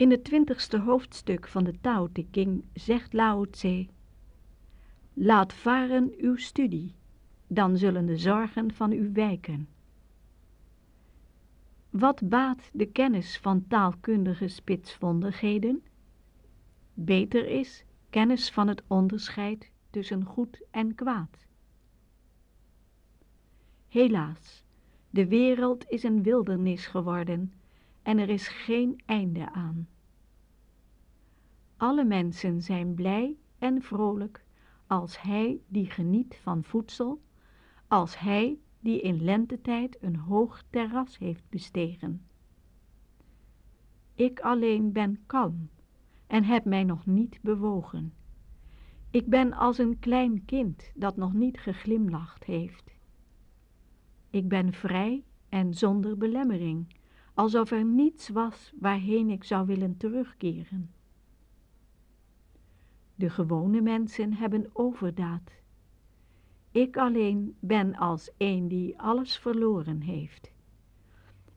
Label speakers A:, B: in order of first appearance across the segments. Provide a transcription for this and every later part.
A: In het twintigste hoofdstuk van de Tao Te King zegt Lao Tse, Laat varen uw studie, dan zullen de zorgen van u wijken. Wat baat de kennis van taalkundige spitsvondigheden? Beter is kennis van het onderscheid tussen goed en kwaad. Helaas, de wereld is een wildernis geworden en er is geen einde aan. Alle mensen zijn blij en vrolijk als hij die geniet van voedsel, als hij die in lentetijd een hoog terras heeft bestegen. Ik alleen ben kalm en heb mij nog niet bewogen. Ik ben als een klein kind dat nog niet geglimlacht heeft. Ik ben vrij en zonder belemmering, alsof er niets was waarheen ik zou willen terugkeren. De gewone mensen hebben overdaad. Ik alleen ben als een die alles verloren heeft.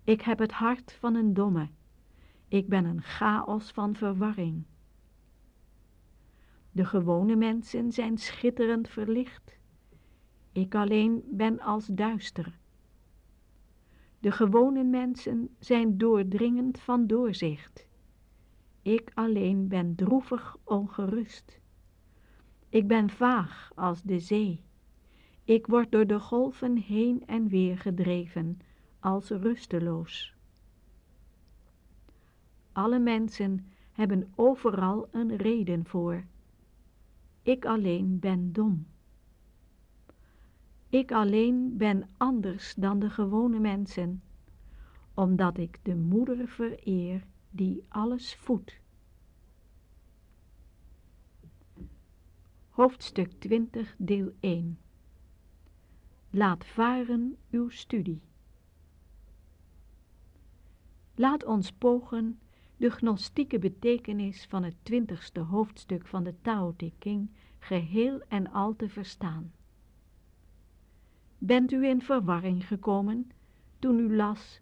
A: Ik heb het hart van een domme. Ik ben een chaos van verwarring. De gewone mensen zijn schitterend verlicht. Ik alleen ben als duister. De gewone mensen zijn doordringend van doorzicht. Ik alleen ben droevig ongerust. Ik ben vaag als de zee. Ik word door de golven heen en weer gedreven, als rusteloos. Alle mensen hebben overal een reden voor. Ik alleen ben dom. Ik alleen ben anders dan de gewone mensen, omdat ik de moeder vereer die alles voedt. Hoofdstuk 20, deel 1 Laat varen uw studie. Laat ons pogen de gnostieke betekenis van het twintigste hoofdstuk van de Tao Te King geheel en al te verstaan. Bent u in verwarring gekomen toen u las,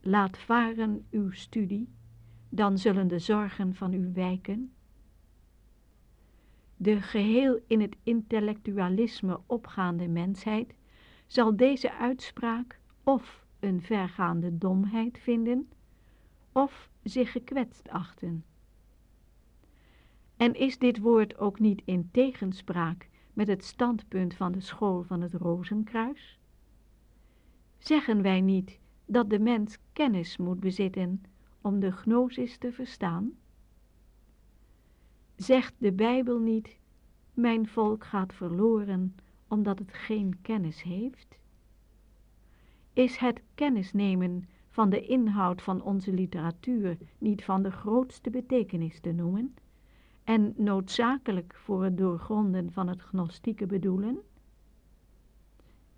A: laat varen uw studie, dan zullen de zorgen van u wijken? De geheel in het intellectualisme opgaande mensheid zal deze uitspraak of een vergaande domheid vinden, of zich gekwetst achten. En is dit woord ook niet in tegenspraak met het standpunt van de school van het Rozenkruis? Zeggen wij niet dat de mens kennis moet bezitten om de gnosis te verstaan? Zegt de Bijbel niet, mijn volk gaat verloren omdat het geen kennis heeft? Is het kennisnemen van de inhoud van onze literatuur niet van de grootste betekenis te noemen en noodzakelijk voor het doorgronden van het gnostieke bedoelen?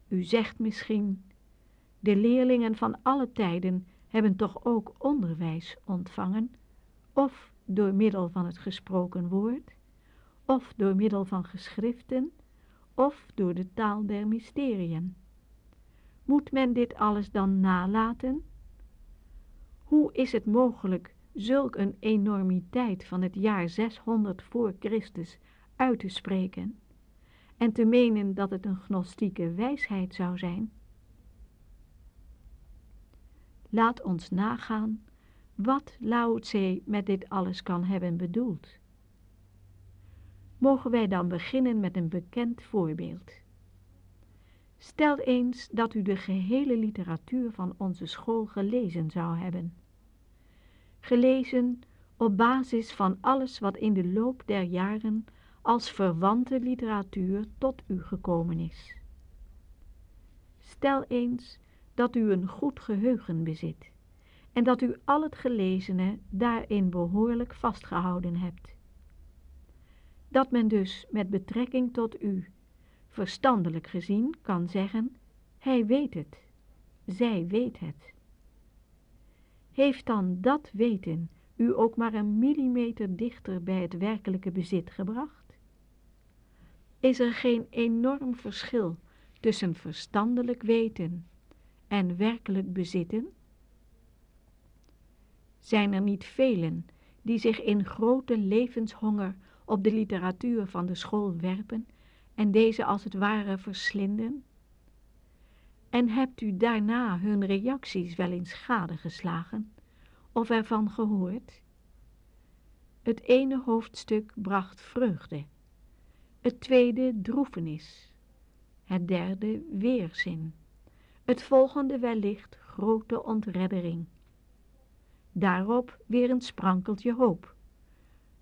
A: U zegt misschien, de leerlingen van alle tijden hebben toch ook onderwijs ontvangen, of door middel van het gesproken woord, of door middel van geschriften, of door de taal der mysteriën. Moet men dit alles dan nalaten? Hoe is het mogelijk zulk een enormiteit van het jaar 600 voor Christus uit te spreken en te menen dat het een gnostieke wijsheid zou zijn? Laat ons nagaan wat Lao Tse met dit alles kan hebben bedoeld. Mogen wij dan beginnen met een bekend voorbeeld. Stel eens dat u de gehele literatuur van onze school gelezen zou hebben. Gelezen op basis van alles wat in de loop der jaren als verwante literatuur tot u gekomen is. Stel eens dat u een goed geheugen bezit en dat u al het gelezene daarin behoorlijk vastgehouden hebt. Dat men dus met betrekking tot u, verstandelijk gezien, kan zeggen, hij weet het, zij weet het. Heeft dan dat weten u ook maar een millimeter dichter bij het werkelijke bezit gebracht? Is er geen enorm verschil tussen verstandelijk weten en werkelijk bezitten? Zijn er niet velen die zich in grote levenshonger op de literatuur van de school werpen en deze als het ware verslinden? En hebt u daarna hun reacties wel eens gadegeslagen of ervan gehoord? Het ene hoofdstuk bracht vreugde, het tweede droefenis, het derde weerzin, het volgende wellicht grote ontreddering. Daarop weer een sprankeltje hoop,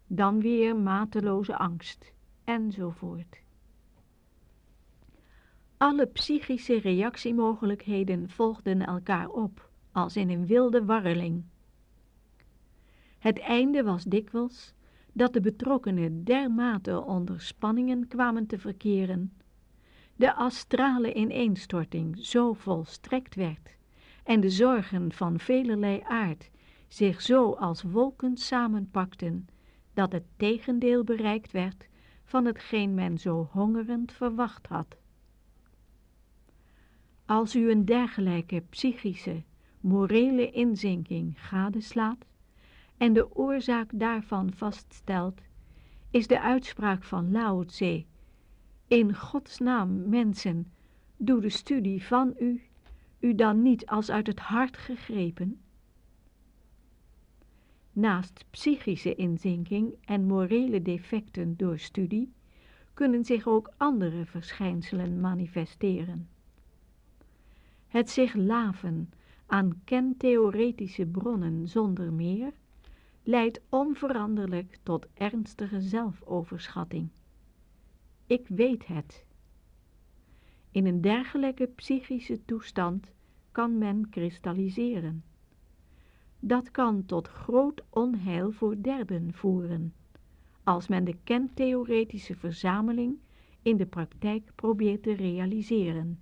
A: dan weer mateloze angst, enzovoort. Alle psychische reactiemogelijkheden volgden elkaar op, als in een wilde warreling. Het einde was dikwijls dat de betrokkenen dermate onder spanningen kwamen te verkeren, de astrale ineenstorting zo volstrekt werd en de zorgen van velerlei aard zich zo als wolken samenpakten, dat het tegendeel bereikt werd van hetgeen men zo hongerend verwacht had. Als u een dergelijke psychische, morele inzinking gadeslaat en de oorzaak daarvan vaststelt, is de uitspraak van Lao Tse, in Gods naam mensen, doe de studie van u, u dan niet als uit het hart gegrepen? Naast psychische inzinking en morele defecten door studie, kunnen zich ook andere verschijnselen manifesteren. Het zich laven aan kentheoretische bronnen zonder meer, leidt onveranderlijk tot ernstige zelfoverschatting. Ik weet het. In een dergelijke psychische toestand kan men kristalliseren. Dat kan tot groot onheil voor derden voeren, als men de kentheoretische verzameling in de praktijk probeert te realiseren.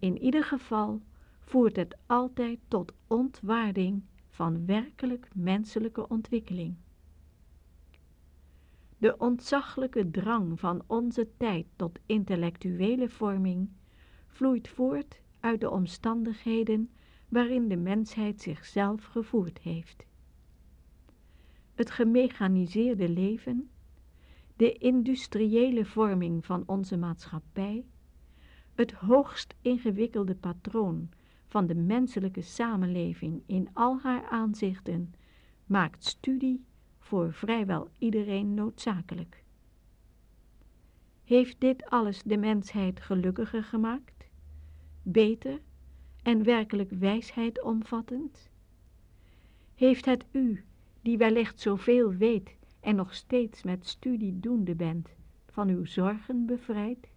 A: In ieder geval voert het altijd tot ontwaarding van werkelijk menselijke ontwikkeling. De ontzaglijke drang van onze tijd tot intellectuele vorming vloeit voort uit de omstandigheden waarin de mensheid zichzelf gevoerd heeft. Het gemechaniseerde leven, de industriële vorming van onze maatschappij, het hoogst ingewikkelde patroon van de menselijke samenleving in al haar aanzichten maakt studie voor vrijwel iedereen noodzakelijk. Heeft dit alles de mensheid gelukkiger gemaakt, beter en werkelijk wijsheid omvattend? Heeft het u, die wellicht zoveel weet en nog steeds met studie doende bent, van uw zorgen bevrijd?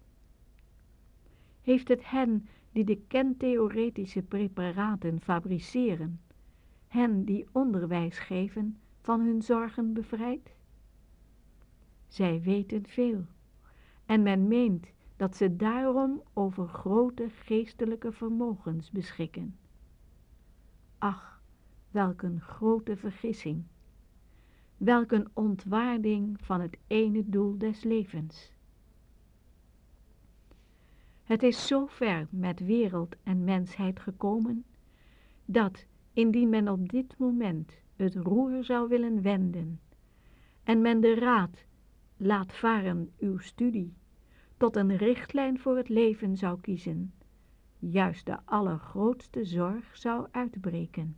A: Heeft het hen die de kentheoretische preparaten fabriceren, hen die onderwijs geven, van hun zorgen bevrijd? Zij weten veel, en men meent dat ze daarom over grote geestelijke vermogens beschikken. Ach, welk een grote vergissing! Welk een ontwaarding van het ene doel des levens! Het is zo ver met wereld en mensheid gekomen, dat, indien men op dit moment het roer zou willen wenden, en men de raad, laat varen uw studie, tot een richtlijn voor het leven zou kiezen, juist de allergrootste zorg zou uitbreken.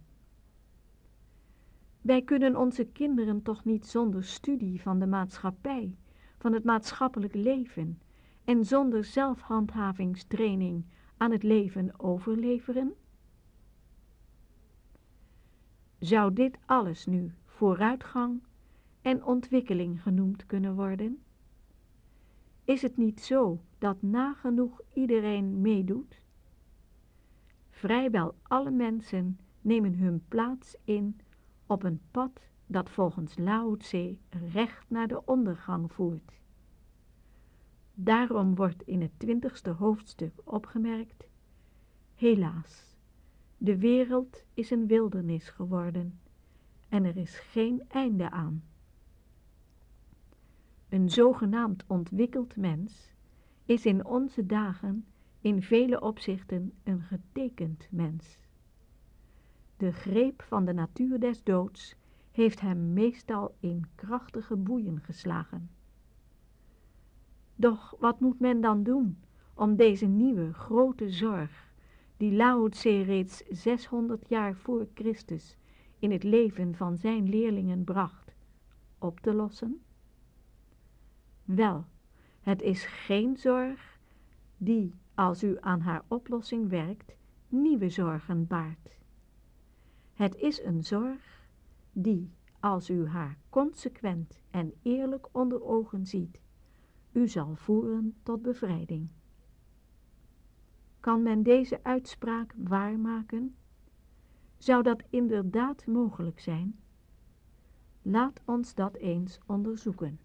A: Wij kunnen onze kinderen toch niet zonder studie van de maatschappij, van het maatschappelijk leven en zonder zelfhandhavingstraining aan het leven overleveren? Zou dit alles nu vooruitgang en ontwikkeling genoemd kunnen worden? Is het niet zo dat nagenoeg iedereen meedoet? Vrijwel alle mensen nemen hun plaats in op een pad dat volgens Lao Tse recht naar de ondergang voert. Daarom wordt in het twintigste hoofdstuk opgemerkt, helaas, de wereld is een wildernis geworden en er is geen einde aan. Een zogenaamd ontwikkeld mens is in onze dagen in vele opzichten een getekend mens. De greep van de natuur des doods heeft hem meestal in krachtige boeien geslagen. Doch wat moet men dan doen om deze nieuwe grote zorg, die Lao Tse reeds 600 jaar voor Christus in het leven van zijn leerlingen bracht, op te lossen? Wel, het is geen zorg die, als u aan haar oplossing werkt, nieuwe zorgen baart. Het is een zorg die, als u haar consequent en eerlijk onder ogen ziet, u zal voeren tot bevrijding. Kan men deze uitspraak waarmaken? Zou dat inderdaad mogelijk zijn? Laat ons dat eens onderzoeken.